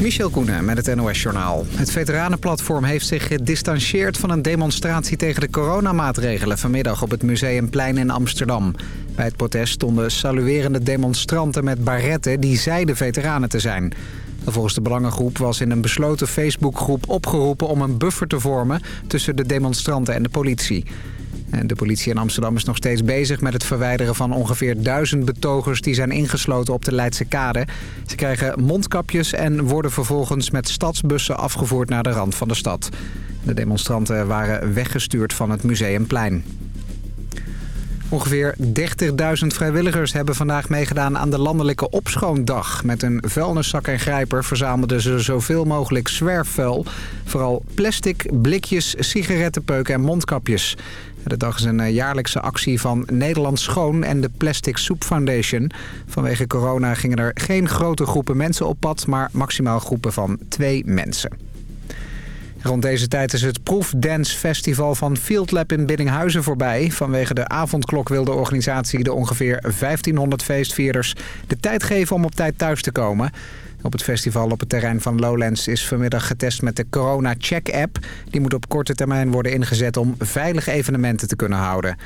Michel Koenen met het NOS-journaal. Het Veteranenplatform heeft zich gedistanceerd van een demonstratie tegen de coronamaatregelen vanmiddag op het Museumplein in Amsterdam. Bij het protest stonden saluerende demonstranten met baretten die zeiden veteranen te zijn. Volgens de Belangengroep was in een besloten Facebookgroep opgeroepen om een buffer te vormen tussen de demonstranten en de politie. De politie in Amsterdam is nog steeds bezig met het verwijderen van ongeveer duizend betogers die zijn ingesloten op de Leidse Kade. Ze krijgen mondkapjes en worden vervolgens met stadsbussen afgevoerd naar de rand van de stad. De demonstranten waren weggestuurd van het Museumplein. Ongeveer 30.000 vrijwilligers hebben vandaag meegedaan aan de landelijke opschoondag. Met een vuilniszak en grijper verzamelden ze zoveel mogelijk zwerfvuil. Vooral plastic, blikjes, sigarettenpeuken en mondkapjes. De dag is een eh, jaarlijkse actie van Nederland Schoon en de Plastic Soup Foundation. Vanwege corona gingen er geen grote groepen mensen op pad, maar maximaal groepen van twee mensen. Rond deze tijd is het Proefdance Festival van Field Lab in Biddinghuizen voorbij. Vanwege de avondklok wil de organisatie de ongeveer 1500 feestvierders de tijd geven om op tijd thuis te komen. Op het festival op het terrein van Lowlands is vanmiddag getest met de Corona Check app. Die moet op korte termijn worden ingezet om veilige evenementen te kunnen houden.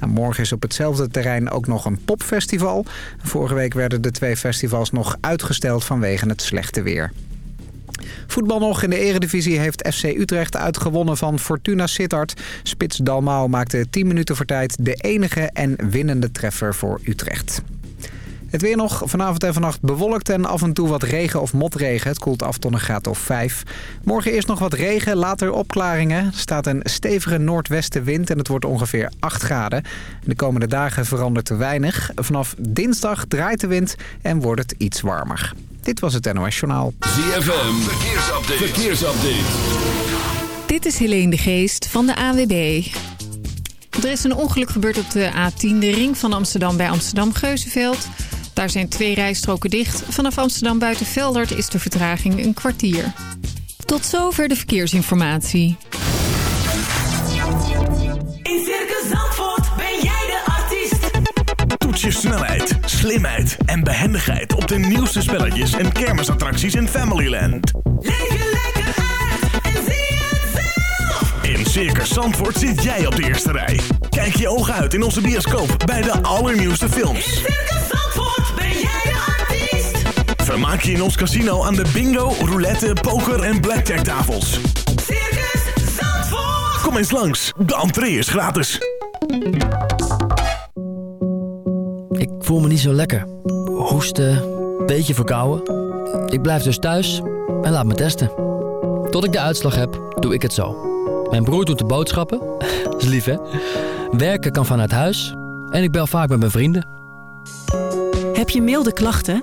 Nou, morgen is op hetzelfde terrein ook nog een popfestival. Vorige week werden de twee festivals nog uitgesteld vanwege het slechte weer. Voetbal nog in de eredivisie heeft FC Utrecht uitgewonnen van Fortuna Sittard. Spits Dalmau maakte 10 minuten voor tijd de enige en winnende treffer voor Utrecht. Het weer nog. Vanavond en vannacht bewolkt en af en toe wat regen of motregen. Het koelt af tot een graad of 5. Morgen eerst nog wat regen, later opklaringen. Er staat een stevige noordwestenwind en het wordt ongeveer 8 graden. De komende dagen verandert er weinig. Vanaf dinsdag draait de wind en wordt het iets warmer. Dit was het NOS Journaal. ZFM, verkeersupdate. verkeersupdate. Dit is Helene de Geest van de AWB. Er is een ongeluk gebeurd op de A10, de ring van Amsterdam bij Amsterdam-Geuzenveld. Daar zijn twee rijstroken dicht. Vanaf Amsterdam buiten Veldert is de vertraging een kwartier. Tot zover de verkeersinformatie. In Circus Zandvoort ben jij de artiest. Toets je snelheid, slimheid en behendigheid op de nieuwste spelletjes en kermisattracties in Familyland. Leef je lekker uit en zie het zelf. In Circus Zandvoort zit jij op de eerste rij. Kijk je ogen uit in onze bioscoop bij de allernieuwste films. In Circus Vermaak je in ons casino aan de bingo, roulette, poker en blackjack tafels. Circus Zandvoort. Kom eens langs, de entree is gratis. Ik voel me niet zo lekker. Hoesten, beetje verkouden. Ik blijf dus thuis en laat me testen. Tot ik de uitslag heb, doe ik het zo. Mijn broer doet de boodschappen. is lief, hè? Werken kan vanuit huis. En ik bel vaak met mijn vrienden. Heb je milde klachten?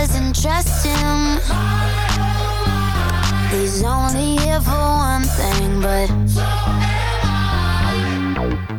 Doesn't trust him. He's only here for one thing, but. State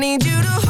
need you to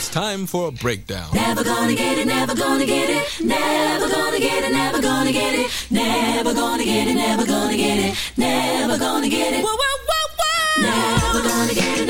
It's time for a breakdown. Never gonna get it, never gonna get it, never gonna get it, never gonna get it, never gonna get it, never gonna get it, never gonna get it. Whoa, whoa, whoa, whoa! Never gonna get it.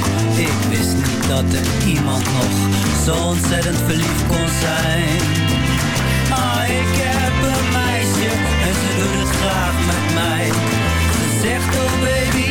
Ik wist niet dat er iemand nog Zo ontzettend verliefd kon zijn. Ah, ik heb een meisje En ze doet het graag met mij. Ze zegt oh baby,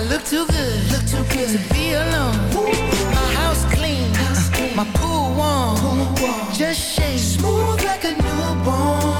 I look too good. Look too good to be alone. My house clean. House clean. My pool warm. Pool warm. Just shake. Smooth like a newborn.